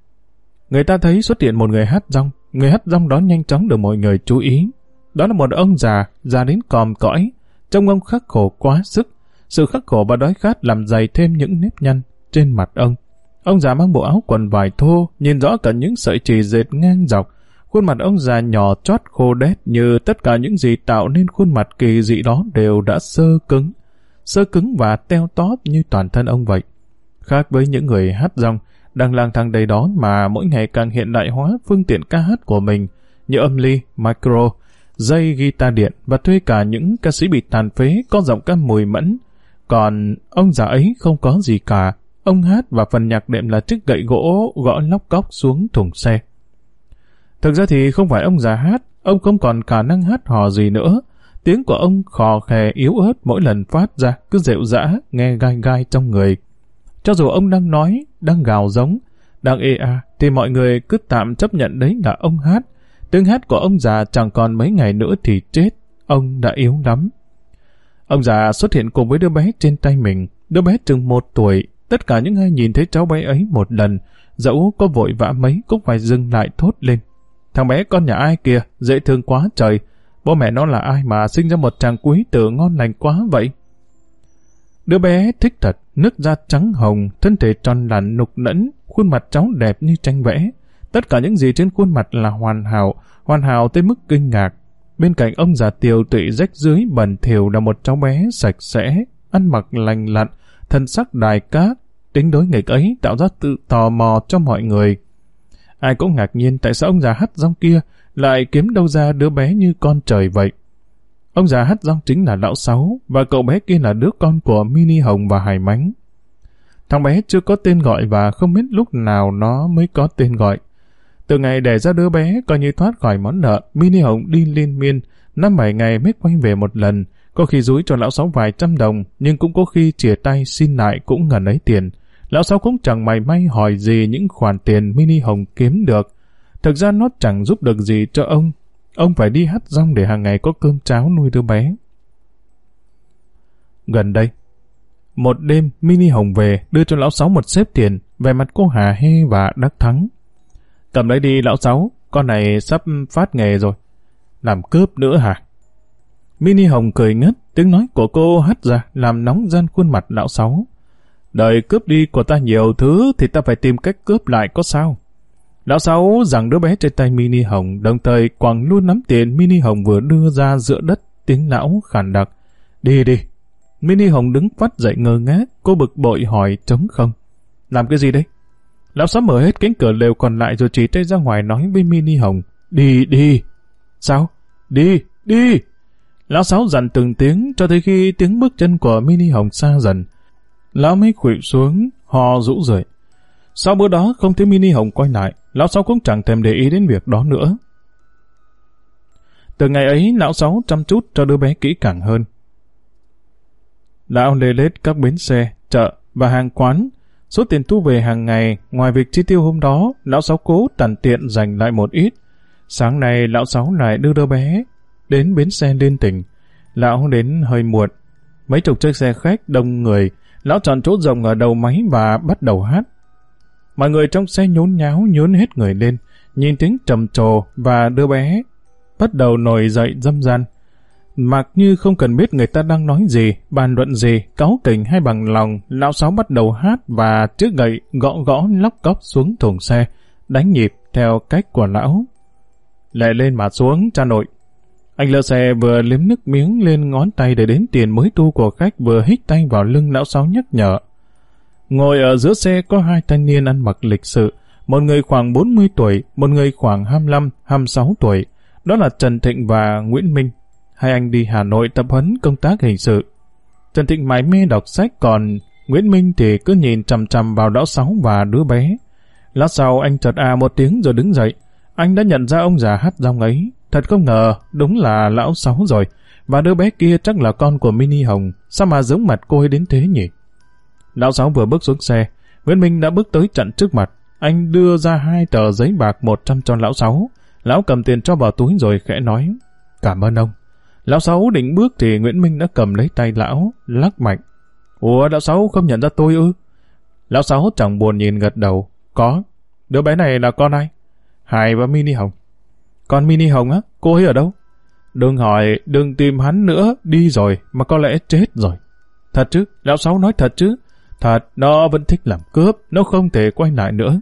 Người ta thấy xuất hiện một người hát rong, người hát rong đó nhanh chóng được mọi người chú ý. Đó là một ông già, già đến còm cõi, trông ông khắc khổ quá sức. Sự khắc khổ và đói khát làm dày thêm những nếp nhăn trên mặt ông. Ông già mang bộ áo quần vải thô, nhìn rõ cả những sợi chỉ dệt ngang dọc, Khuôn mặt ông già nhỏ chót khô đét như tất cả những gì tạo nên khuôn mặt kỳ dị đó đều đã sơ cứng. Sơ cứng và teo tóp như toàn thân ông vậy. Khác với những người hát rong, đang lang thang đầy đó mà mỗi ngày càng hiện đại hóa phương tiện ca hát của mình, như âm ly, micro, dây guitar điện và thuê cả những ca sĩ bị tàn phế có giọng ca mùi mẫn. Còn ông già ấy không có gì cả, ông hát và phần nhạc đệm là chiếc gậy gỗ gõ lóc cóc xuống thùng xe. Thực ra thì không phải ông già hát, ông không còn khả năng hát hò gì nữa. Tiếng của ông khò khè yếu ớt mỗi lần phát ra, cứ rệu rã, nghe gai gai trong người. Cho dù ông đang nói, đang gào giống, đang ê a, thì mọi người cứ tạm chấp nhận đấy là ông hát. Tiếng hát của ông già chẳng còn mấy ngày nữa thì chết, ông đã yếu lắm. Ông già xuất hiện cùng với đứa bé trên tay mình, đứa bé chừng một tuổi. Tất cả những ai nhìn thấy cháu bé ấy một lần, dẫu có vội vã mấy cũng phải dừng lại thốt lên. Thằng bé con nhà ai kìa, dễ thương quá trời. Bố mẹ nó là ai mà sinh ra một chàng quý tử ngon lành quá vậy? Đứa bé thích thật, nước da trắng hồng, thân thể tròn lặn nục nẫn, khuôn mặt cháu đẹp như tranh vẽ. Tất cả những gì trên khuôn mặt là hoàn hảo, hoàn hảo tới mức kinh ngạc. Bên cạnh ông già tiều tụy rách dưới bẩn thỉu là một cháu bé sạch sẽ, ăn mặc lành lặn, thân sắc đài cát. Tính đối nghịch ấy tạo ra tự tò mò cho mọi người. Ai cũng ngạc nhiên tại sao ông già hát rong kia lại kiếm đâu ra đứa bé như con trời vậy. Ông già hát rong chính là lão sáu và cậu bé kia là đứa con của Mini Hồng và Hải Mánh. Thằng bé chưa có tên gọi và không biết lúc nào nó mới có tên gọi. Từ ngày đẻ ra đứa bé coi như thoát khỏi món nợ, Mini Hồng đi liên miên, năm bảy ngày mới quay về một lần, có khi rúi cho lão sáu vài trăm đồng, nhưng cũng có khi chìa tay xin lại cũng ngần ấy tiền. Lão Sáu cũng chẳng mày may hỏi gì những khoản tiền mini hồng kiếm được. Thực ra nó chẳng giúp được gì cho ông. Ông phải đi hát rong để hàng ngày có cơm cháo nuôi đứa bé. Gần đây, một đêm mini hồng về đưa cho lão Sáu một xếp tiền về mặt cô Hà Hê và đắc thắng. Cầm lấy đi lão Sáu, con này sắp phát nghề rồi. Làm cướp nữa hả? Mini Hồng cười ngất, tiếng nói của cô hắt ra làm nóng gian khuôn mặt lão Sáu. Đời cướp đi của ta nhiều thứ thì ta phải tìm cách cướp lại có sao. Lão Sáu rằng đứa bé trên tay Mini Hồng đồng thời quẳng luôn nắm tiền Mini Hồng vừa đưa ra giữa đất tiếng lão khàn đặc. Đi đi. Mini Hồng đứng phát dậy ngơ ngác, cô bực bội hỏi trống không. Làm cái gì đấy? Lão Sáu mở hết cánh cửa lều còn lại rồi chỉ tay ra ngoài nói với Mini Hồng. Đi đi. Sao? Đi, đi. Lão Sáu dặn từng tiếng cho tới khi tiếng bước chân của Mini Hồng xa dần. Lão mới khuỵu xuống, ho rũ rượi. Sau bữa đó không thấy mini hồng quay lại, lão sáu cũng chẳng thèm để ý đến việc đó nữa. Từ ngày ấy, lão sáu chăm chút cho đứa bé kỹ càng hơn. Lão lê lết các bến xe, chợ và hàng quán. Số tiền thu về hàng ngày, ngoài việc chi tiêu hôm đó, lão sáu cố tàn tiện dành lại một ít. Sáng nay, lão sáu lại đưa đứa bé đến bến xe liên tỉnh. Lão đến hơi muộn. Mấy chục chiếc xe khách đông người, lão chọn chỗ rộng ở đầu máy và bắt đầu hát. Mọi người trong xe nhốn nháo nhốn hết người lên, nhìn tiếng trầm trồ và đứa bé bắt đầu nổi dậy dâm gian. Mặc như không cần biết người ta đang nói gì, bàn luận gì, cáu kỉnh hay bằng lòng, lão sáu bắt đầu hát và trước gậy gõ gõ lóc cóc xuống thùng xe, đánh nhịp theo cách của lão. lại lên mà xuống, cha nội. Anh lơ xe vừa liếm nước miếng lên ngón tay để đến tiền mới tu của khách vừa hít tay vào lưng lão sáu nhắc nhở. Ngồi ở giữa xe có hai thanh niên ăn mặc lịch sự, một người khoảng 40 tuổi, một người khoảng 25, 26 tuổi. Đó là Trần Thịnh và Nguyễn Minh. Hai anh đi Hà Nội tập huấn công tác hình sự. Trần Thịnh mải mê đọc sách còn Nguyễn Minh thì cứ nhìn chằm chằm vào lão sáu và đứa bé. Lát sau anh chợt à một tiếng rồi đứng dậy. Anh đã nhận ra ông già hát rong ấy. Thật không ngờ, đúng là lão sáu rồi. Và đứa bé kia chắc là con của Mini Hồng. Sao mà giống mặt cô ấy đến thế nhỉ? Lão sáu vừa bước xuống xe. Nguyễn Minh đã bước tới chặn trước mặt. Anh đưa ra hai tờ giấy bạc 100 cho lão sáu. Lão cầm tiền cho vào túi rồi khẽ nói. Cảm ơn ông. Lão Sáu định bước thì Nguyễn Minh đã cầm lấy tay lão, lắc mạnh. Ủa, lão Sáu không nhận ra tôi ư? Lão Sáu chẳng buồn nhìn gật đầu. Có. Đứa bé này là con ai? Hải và Mini Hồng. Con Mini Hồng á? Cô ấy ở đâu? Đừng hỏi, đừng tìm hắn nữa, đi rồi, mà có lẽ chết rồi. Thật chứ? Lão Sáu nói thật chứ? Thật, nó vẫn thích làm cướp, nó không thể quay lại nữa.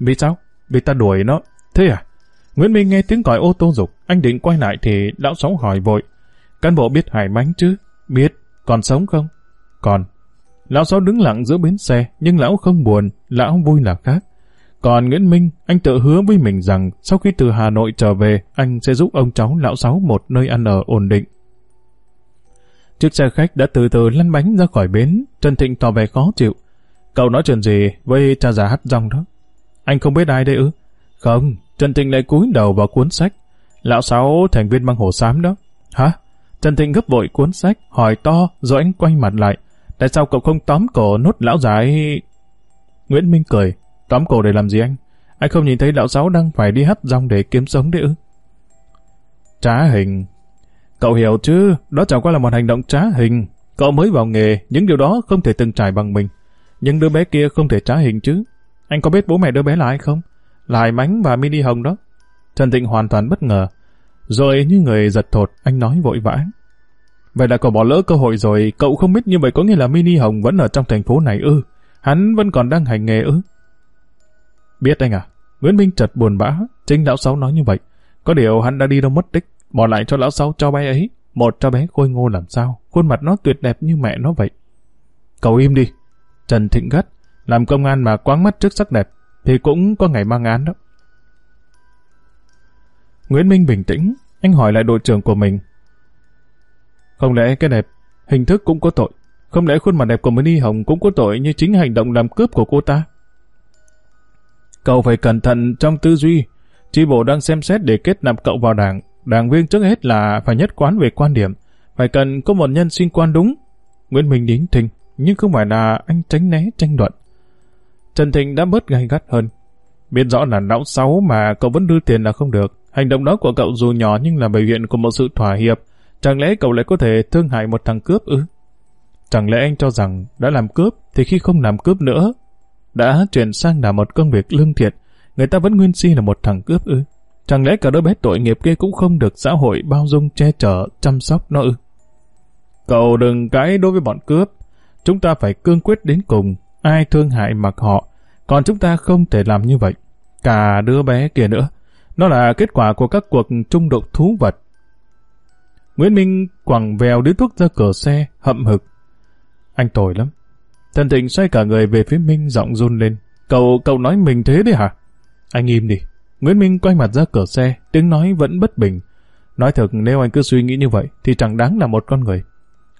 Vì sao? Vì ta đuổi nó. Thế à? Nguyễn Minh nghe tiếng còi ô tô dục, anh định quay lại thì lão Sáu hỏi vội. Cán bộ biết Hải Mánh chứ? Biết. Còn sống không? Còn. Lão Sáu đứng lặng giữa bến xe, nhưng lão không buồn, lão vui là khác. Còn Nguyễn Minh, anh tự hứa với mình rằng sau khi từ Hà Nội trở về, anh sẽ giúp ông cháu lão Sáu một nơi ăn ở ổn định. Chiếc xe khách đã từ từ lăn bánh ra khỏi bến, Trần Thịnh tỏ vẻ khó chịu. Cậu nói chuyện gì với cha già hát rong đó? Anh không biết ai đây ư? Không, Trần Thịnh lại cúi đầu vào cuốn sách. Lão Sáu thành viên băng hồ xám đó. Hả? Trần Thịnh gấp vội cuốn sách, hỏi to, rồi anh quay mặt lại. Tại sao cậu không tóm cổ nốt lão già ấy? Nguyễn Minh cười. Tóm cổ để làm gì anh? Anh không nhìn thấy lão sáu đang phải đi hắt rong để kiếm sống đấy ư? Trá hình. Cậu hiểu chứ, đó chẳng qua là một hành động trá hình. Cậu mới vào nghề, những điều đó không thể từng trải bằng mình. Nhưng đứa bé kia không thể trá hình chứ. Anh có biết bố mẹ đứa bé là ai không? Là Hải Mánh và Mini Hồng đó. Trần Thịnh hoàn toàn bất ngờ. Rồi như người giật thột, anh nói vội vã. Vậy là cậu bỏ lỡ cơ hội rồi, cậu không biết như vậy có nghĩa là Mini Hồng vẫn ở trong thành phố này ư. Hắn vẫn còn đang hành nghề ư. Biết anh à, Nguyễn Minh chợt buồn bã, chính lão sáu nói như vậy. Có điều hắn đã đi đâu mất tích, bỏ lại cho lão sáu cho bé ấy. Một cho bé khôi ngô làm sao, khuôn mặt nó tuyệt đẹp như mẹ nó vậy. Cậu im đi. Trần Thịnh gắt, làm công an mà quáng mắt trước sắc đẹp, thì cũng có ngày mang án đó. Nguyễn Minh bình tĩnh, anh hỏi lại đội trưởng của mình. Không lẽ cái đẹp, hình thức cũng có tội? Không lẽ khuôn mặt đẹp của Mini Hồng cũng có tội như chính hành động làm cướp của cô ta? Cậu phải cẩn thận trong tư duy. Chi bộ đang xem xét để kết nạp cậu vào đảng. Đảng viên trước hết là phải nhất quán về quan điểm. Phải cần có một nhân sinh quan đúng. Nguyễn Minh đính thình, nhưng không phải là anh tránh né tranh luận. Trần Thịnh đã bớt gay gắt hơn. Biết rõ là lão sáu mà cậu vẫn đưa tiền là không được. Hành động đó của cậu dù nhỏ nhưng là biểu hiện của một sự thỏa hiệp. Chẳng lẽ cậu lại có thể thương hại một thằng cướp ư? Chẳng lẽ anh cho rằng đã làm cướp thì khi không làm cướp nữa đã chuyển sang làm một công việc lương thiện, người ta vẫn nguyên si là một thằng cướp ư? Chẳng lẽ cả đứa bé tội nghiệp kia cũng không được xã hội bao dung che chở, chăm sóc nó ư? Cậu đừng cãi đối với bọn cướp. Chúng ta phải cương quyết đến cùng, ai thương hại mặc họ, còn chúng ta không thể làm như vậy. Cả đứa bé kia nữa, nó là kết quả của các cuộc trung độc thú vật. Nguyễn Minh quẳng vèo đứa thuốc ra cửa xe, hậm hực. Anh tồi lắm. Thần Thịnh xoay cả người về phía Minh giọng run lên. Cậu, cậu nói mình thế đấy hả? Anh im đi. Nguyễn Minh quay mặt ra cửa xe, tiếng nói vẫn bất bình. Nói thật nếu anh cứ suy nghĩ như vậy thì chẳng đáng là một con người.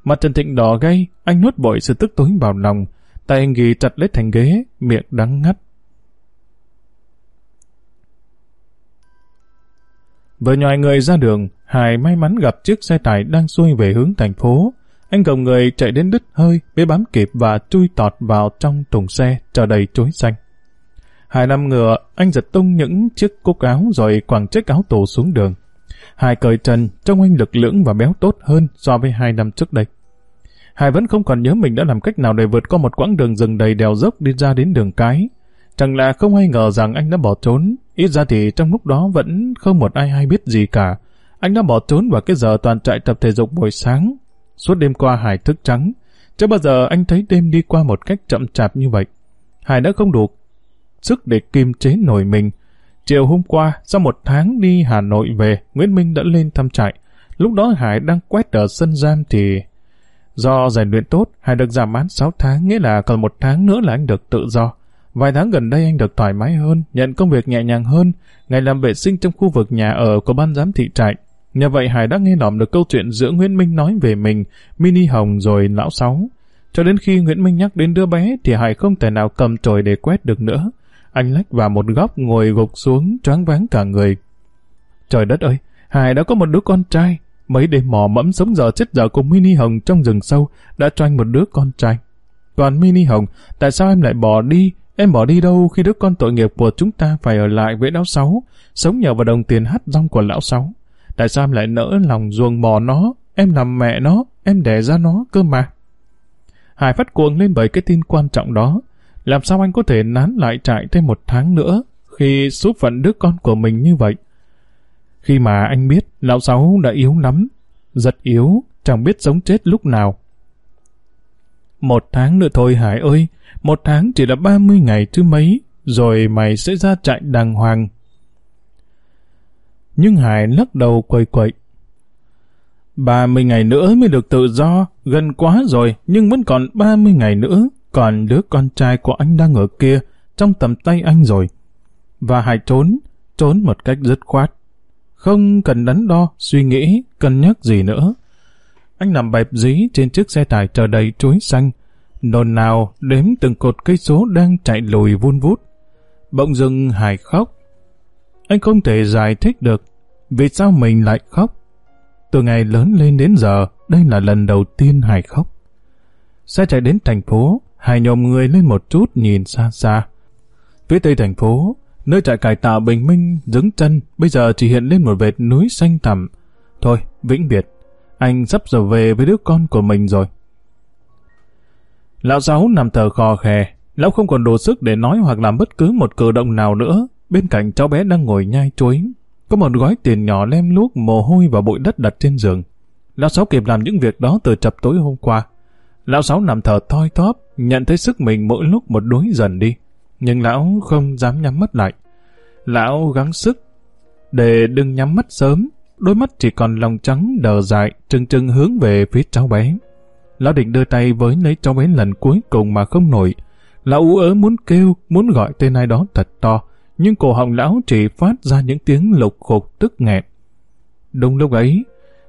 Mặt Trần Thịnh đỏ gay, anh nuốt bội sự tức tối vào lòng. Tay anh ghi chặt lấy thành ghế, miệng đắng ngắt. Vừa nhòi người ra đường, Hải may mắn gặp chiếc xe tải đang xuôi về hướng thành phố. Anh gồng người chạy đến đứt hơi, mới bám kịp và chui tọt vào trong thùng xe, chờ đầy chuối xanh. Hải nằm ngựa, anh giật tung những chiếc cúc áo rồi quẳng chiếc áo tù xuống đường. Hải cởi trần, trông anh lực lưỡng và béo tốt hơn so với hai năm trước đây. Hải vẫn không còn nhớ mình đã làm cách nào để vượt qua một quãng đường rừng đầy đèo dốc đi ra đến đường cái. Chẳng là không ai ngờ rằng anh đã bỏ trốn, ít ra thì trong lúc đó vẫn không một ai hay biết gì cả. Anh đã bỏ trốn vào cái giờ toàn trại tập thể dục buổi sáng. Suốt đêm qua Hải thức trắng, chưa bao giờ anh thấy đêm đi qua một cách chậm chạp như vậy. Hải đã không đủ sức để kiềm chế nổi mình. Chiều hôm qua, sau một tháng đi Hà Nội về, Nguyễn Minh đã lên thăm trại. Lúc đó Hải đang quét ở sân giam thì... Do rèn luyện tốt, Hải được giảm án 6 tháng, nghĩa là còn một tháng nữa là anh được tự do. Vài tháng gần đây anh được thoải mái hơn, nhận công việc nhẹ nhàng hơn, ngày làm vệ sinh trong khu vực nhà ở của ban giám thị trại. Nhờ vậy Hải đã nghe lỏm được câu chuyện giữa Nguyễn Minh nói về mình, Mini Hồng rồi Lão Sáu. Cho đến khi Nguyễn Minh nhắc đến đứa bé thì Hải không thể nào cầm chổi để quét được nữa. Anh lách vào một góc ngồi gục xuống choáng váng cả người. Trời đất ơi, Hải đã có một đứa con trai. Mấy đêm mò mẫm sống giờ chết giờ cùng Mini Hồng trong rừng sâu đã cho anh một đứa con trai. Còn Mini Hồng, tại sao em lại bỏ đi? Em bỏ đi đâu khi đứa con tội nghiệp của chúng ta phải ở lại với lão Sáu, sống nhờ vào đồng tiền hắt rong của lão Sáu? Tại sao em lại nỡ lòng ruồng mò nó? Em làm mẹ nó, em đẻ ra nó cơ mà. Hải phát cuồng lên bởi cái tin quan trọng đó. Làm sao anh có thể nán lại trại thêm một tháng nữa khi xúc phận đứa con của mình như vậy? Khi mà anh biết lão sáu đã yếu lắm, giật yếu, chẳng biết sống chết lúc nào. Một tháng nữa thôi Hải ơi, một tháng chỉ là 30 ngày chứ mấy, rồi mày sẽ ra trại đàng hoàng. Nhưng Hải lắc đầu quầy quậy. 30 ngày nữa mới được tự do, gần quá rồi, nhưng vẫn còn 30 ngày nữa, còn đứa con trai của anh đang ở kia, trong tầm tay anh rồi. Và Hải trốn, trốn một cách dứt khoát. Không cần đắn đo, suy nghĩ, cân nhắc gì nữa. Anh nằm bẹp dí trên chiếc xe tải chờ đầy chuối xanh, nồn nào đếm từng cột cây số đang chạy lùi vun vút. Bỗng dưng Hải khóc. Anh không thể giải thích được vì sao mình lại khóc. Từ ngày lớn lên đến giờ, đây là lần đầu tiên Hải khóc. Xe chạy đến thành phố, hai nhòm người lên một chút nhìn xa xa. Phía tây thành phố, nơi trại cải tạo bình minh dứng chân, bây giờ chỉ hiện lên một vệt núi xanh thẳm. Thôi, vĩnh biệt, anh sắp giờ về với đứa con của mình rồi. Lão Sáu nằm thờ khò khè, lão không còn đủ sức để nói hoặc làm bất cứ một cử động nào nữa. Bên cạnh cháu bé đang ngồi nhai chuối, có một gói tiền nhỏ lem luốc mồ hôi và bụi đất đặt trên giường. Lão Sáu kịp làm những việc đó từ chập tối hôm qua. Lão Sáu nằm thở thoi thóp, nhận thấy sức mình mỗi lúc một đuối dần đi. Nhưng lão không dám nhắm mắt lại. Lão gắng sức để đừng nhắm mắt sớm, đôi mắt chỉ còn lòng trắng đờ dại, trừng trừng hướng về phía cháu bé. Lão định đưa tay với lấy cháu bé lần cuối cùng mà không nổi. Lão ú ớ muốn kêu, muốn gọi tên ai đó thật to, nhưng cổ họng lão chỉ phát ra những tiếng lục khục tức nghẹn. Đúng lúc ấy,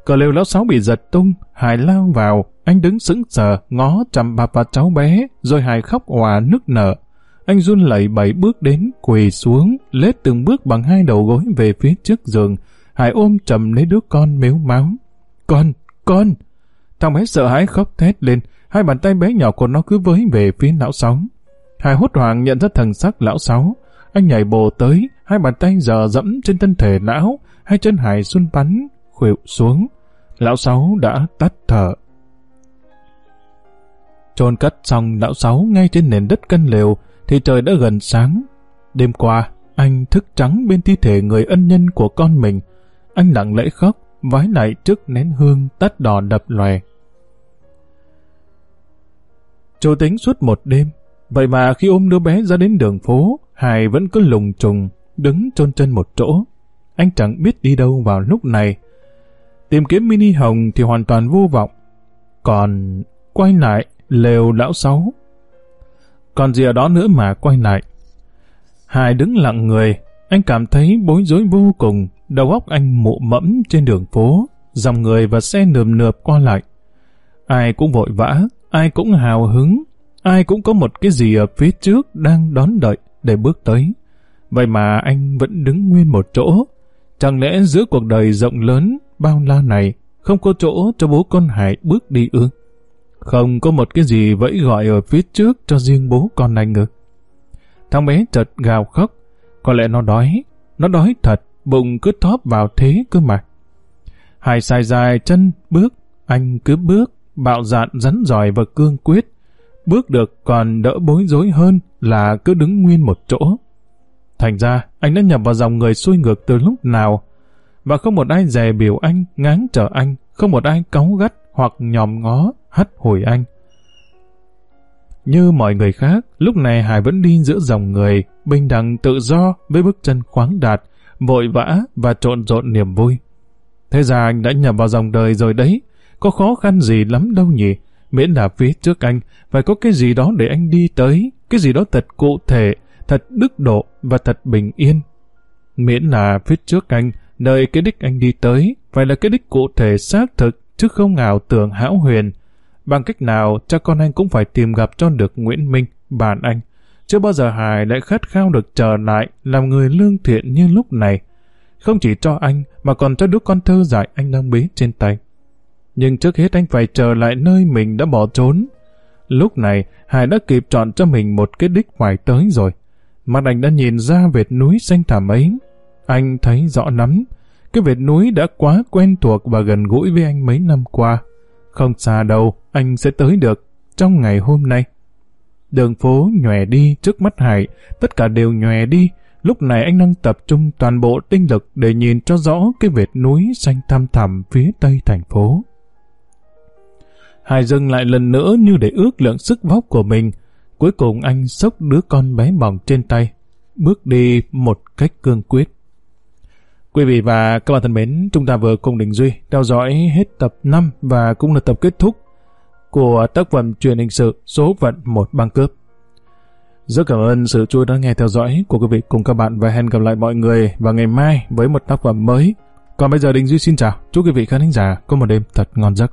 cờ lều lão sáu bị giật tung, Hải lao vào, anh đứng sững sờ, ngó chằm bạp vào cháu bé, rồi Hải khóc hòa nức nở. Anh run lẩy bẩy bước đến, quỳ xuống, lết từng bước bằng hai đầu gối về phía trước giường. Hải ôm chầm lấy đứa con mếu máu. Con, con! Thằng bé sợ hãi khóc thét lên, hai bàn tay bé nhỏ của nó cứ với về phía lão sáu. Hải hốt hoảng nhận ra thần sắc lão sáu. Anh nhảy bồ tới, hai bàn tay giờ dẫm trên thân thể lão, hai chân Hải xuân bắn, khuỵu xuống. Lão sáu đã tắt thở. Trôn cất xong lão sáu ngay trên nền đất cân lều, thì trời đã gần sáng. Đêm qua, anh thức trắng bên thi thể người ân nhân của con mình. Anh lặng lẽ khóc, vái lại trước nén hương tắt đỏ đập lòe. Chủ tính suốt một đêm, vậy mà khi ôm đứa bé ra đến đường phố, Hải vẫn cứ lùng trùng, đứng chôn chân một chỗ. Anh chẳng biết đi đâu vào lúc này. Tìm kiếm mini hồng thì hoàn toàn vô vọng. Còn quay lại lều lão sáu. Còn gì ở đó nữa mà quay lại. Hải đứng lặng người, anh cảm thấy bối rối vô cùng, đầu óc anh mụ mẫm trên đường phố, dòng người và xe nườm nượp qua lại. Ai cũng vội vã, ai cũng hào hứng, ai cũng có một cái gì ở phía trước đang đón đợi để bước tới. Vậy mà anh vẫn đứng nguyên một chỗ. Chẳng lẽ giữa cuộc đời rộng lớn, bao la này, không có chỗ cho bố con Hải bước đi ư? Không có một cái gì vẫy gọi ở phía trước cho riêng bố con anh ư? Thằng bé chợt gào khóc. Có lẽ nó đói. Nó đói thật, bụng cứ thóp vào thế cơ mà. Hải xài dài chân, bước, anh cứ bước, bạo dạn rắn giỏi và cương quyết. Bước được còn đỡ bối rối hơn là cứ đứng nguyên một chỗ. Thành ra, anh đã nhập vào dòng người xuôi ngược từ lúc nào. Và không một ai dè biểu anh, ngáng trở anh, không một ai cáu gắt hoặc nhòm ngó, hắt hồi anh. Như mọi người khác, lúc này Hải vẫn đi giữa dòng người, bình đẳng tự do với bước chân khoáng đạt, vội vã và trộn rộn niềm vui. Thế ra anh đã nhập vào dòng đời rồi đấy, có khó khăn gì lắm đâu nhỉ, miễn là phía trước anh, phải có cái gì đó để anh đi tới, cái gì đó thật cụ thể, thật đức độ và thật bình yên. Miễn là phía trước anh, nơi cái đích anh đi tới, phải là cái đích cụ thể xác thực, chứ không ảo tưởng hão huyền. Bằng cách nào, cha con anh cũng phải tìm gặp cho được Nguyễn Minh, bạn anh. Chưa bao giờ Hải lại khát khao được trở lại làm người lương thiện như lúc này. Không chỉ cho anh, mà còn cho đứa con thơ dại anh đang bế trên tay. Nhưng trước hết anh phải trở lại nơi mình đã bỏ trốn. Lúc này, Hải đã kịp chọn cho mình một cái đích phải tới rồi. Mặt anh đã nhìn ra vệt núi xanh thảm ấy. Anh thấy rõ lắm, cái vệt núi đã quá quen thuộc và gần gũi với anh mấy năm qua. Không xa đâu, anh sẽ tới được trong ngày hôm nay. Đường phố nhòe đi trước mắt Hải, tất cả đều nhòe đi. Lúc này anh đang tập trung toàn bộ tinh lực để nhìn cho rõ cái vệt núi xanh thăm thẳm phía tây thành phố. Hải dừng lại lần nữa như để ước lượng sức vóc của mình. Cuối cùng anh sốc đứa con bé bỏng trên tay, bước đi một cách cương quyết. Quý vị và các bạn thân mến, chúng ta vừa cùng Đình Duy theo dõi hết tập 5 và cũng là tập kết thúc của tác phẩm truyền hình sự số phận một băng cướp. Rất cảm ơn sự chú ý đã nghe theo dõi của quý vị cùng các bạn và hẹn gặp lại mọi người vào ngày mai với một tác phẩm mới. Còn bây giờ Đình Duy xin chào, chúc quý vị khán giả có một đêm thật ngon giấc.